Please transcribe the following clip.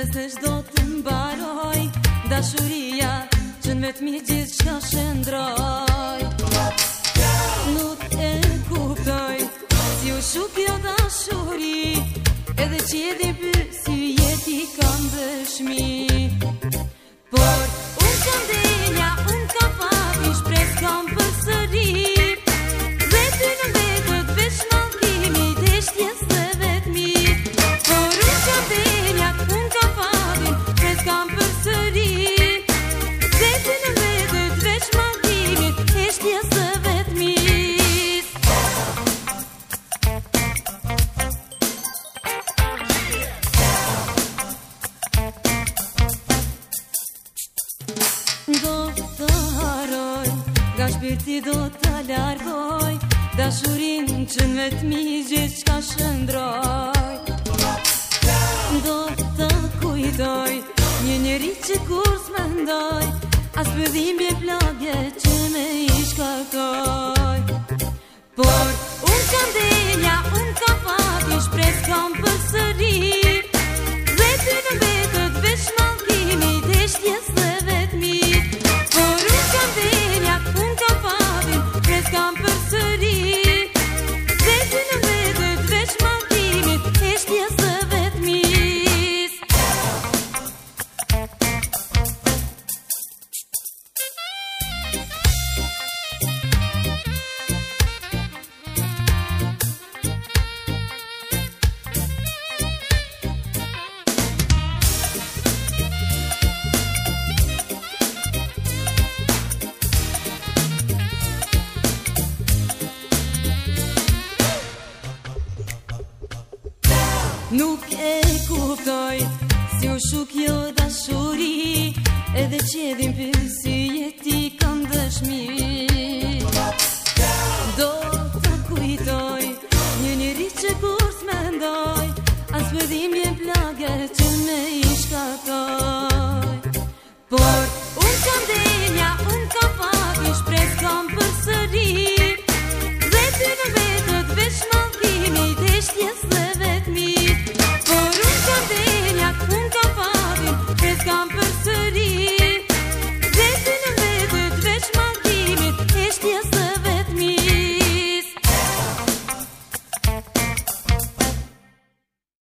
besesh do të mbaroj Dashuria që në vetëmi gjithë që shëndroj Nuk e kuptoj Si u shukjo dashuri Edhe që e për si jeti kam dëshmi Shpirti do të largoj Da shurin që në vetëmi Gjithë që ka shëndroj Do të kujdoj Një njëri që kur së më ndoj As për dhimbje plage Që me ishkatoj Por Nuk e kuptoj Si u shuk jo dashuri Edhe që edhim për si jeti kanë dëshmi Do të kujtoj Një një rritë që kur të mendoj Asë përdim një plage që me i shkatoj Por